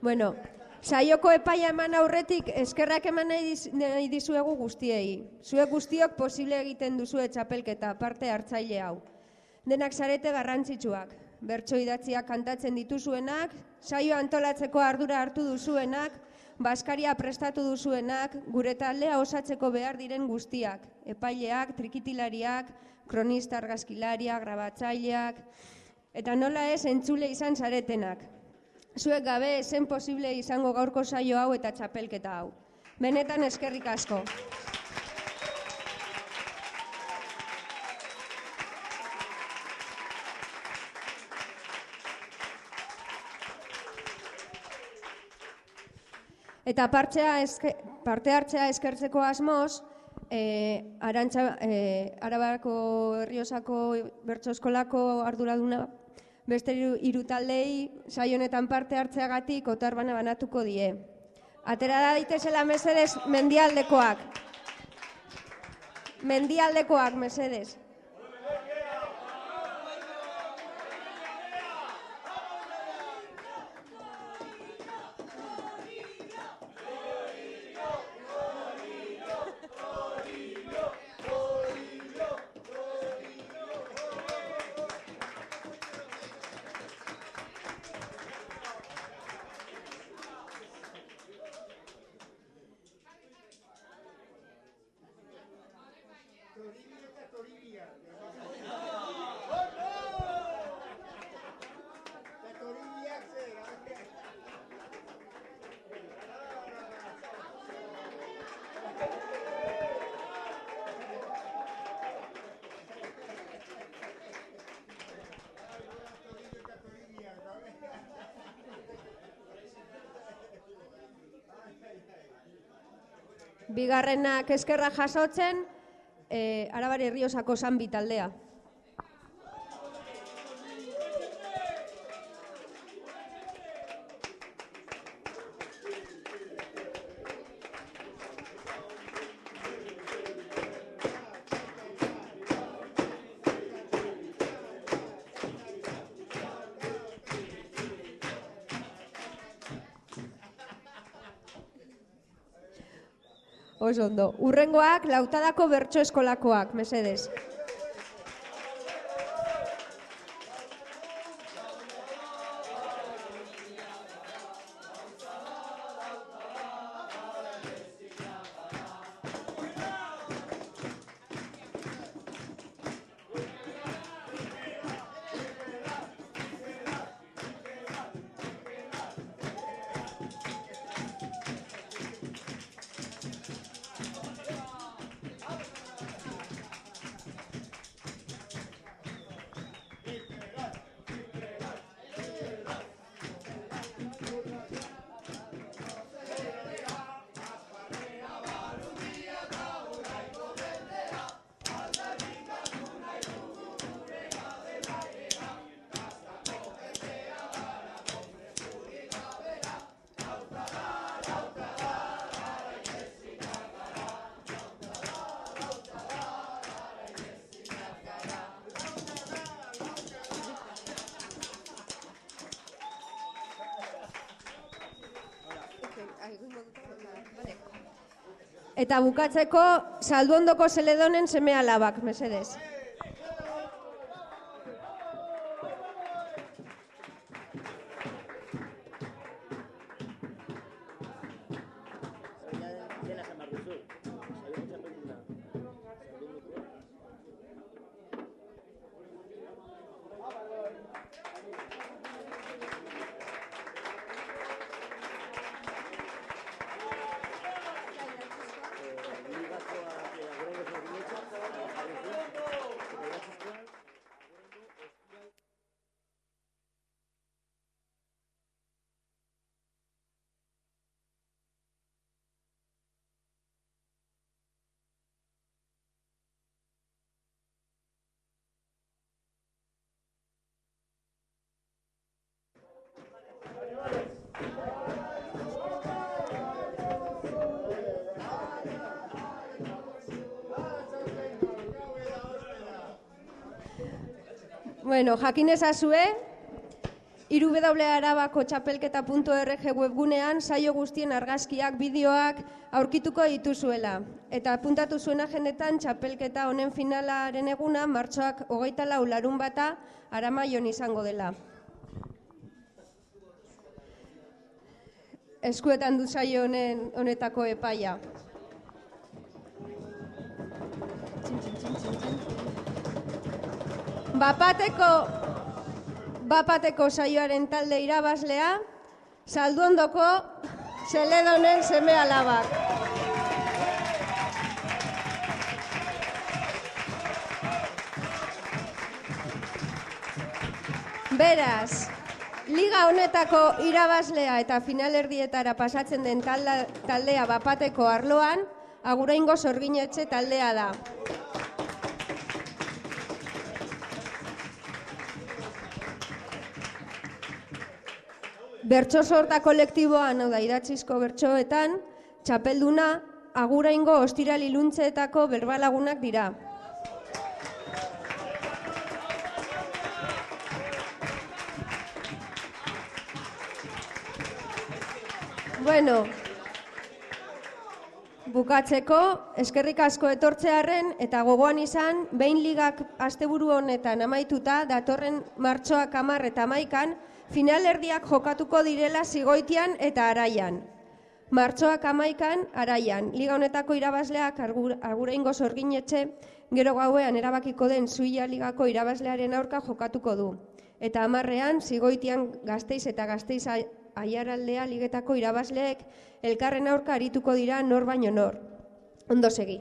Bueno, saioko epaia eman aurretik eskerrak eman nahi, diz, nahi dizuegu guztiei. Zuek guztiok posible egiten duzu txapelketa parte hartzaile hau. Denak zarete garrantzitsuak. Bertso idatziak kantatzen dituzuenak, saio antolatzeko ardura hartu duzuenak, Baskaria prestatu duzuenak, gure taldea osatzeko behar diren guztiak. Epaileak, trikitilariak, kronista argazkilariak, grabatzaileak, eta nola ez entzule izan zaretenak. Zuek gabe zen posible izango gaurko saio hau eta txapelketa hau. Benetan eskerrik asko. Eta partzea eske, parte hartzea eskertzeko asmoz, e, Arantxa, e, Arabako Herriosako Bertso Eskolako arduraduna beste hiru taldei saio honetan parte hartzeagatik otarbana banatuko die. Atera da daitezela mesedes mendialdekoak. Mendialdekoak mesedes. Bigarrenak eskerra jasotzen, e, Arabari Herriosako Sanbi taldea. Oso ondo. Urrengoak lautadako bertso eskolakoak, mesedez. Eta bukatzeko salduondoko zeledonen seme alabak, mesedez. Bueno, jakin ezazue, arabako txapelketa.org webgunean saio guztien argazkiak, bideoak aurkituko dituzuela. Eta apuntatu zuen agendetan txapelketa honen finalaren eguna martxoak hogeita lau larun bata aramaion izango dela. Eskuetan du saio honen honetako epaia. Bapateko Bapateko saioaren talde irabazlea, salduondoko zeledonen seme alabak. Beraz, liga honetako irabazlea eta finalerdietara pasatzen den taldea bapateko arloan, aguraingo sorginetxe taldea da. Bertso sorta kolektiboan, hau da, idatzizko bertsoetan, txapelduna aguraingo ostiral iluntzeetako berbalagunak dira. Bueno, bukatzeko, eskerrik asko etortzearen eta gogoan izan, behin ligak asteburu honetan amaituta, datorren martxoak amar eta maikan, finalerdiak jokatuko direla zigoitian eta araian. Martxoak amaikan, araian, liga honetako irabazleak agura ingo zorginetxe, gero gauean erabakiko den zuia ligako irabazlearen aurka jokatuko du. Eta amarrean, zigoitian gazteiz eta gazteiz aiaraldea ligetako irabazleek elkarren aurka arituko dira nor baino nor. Ondo segi.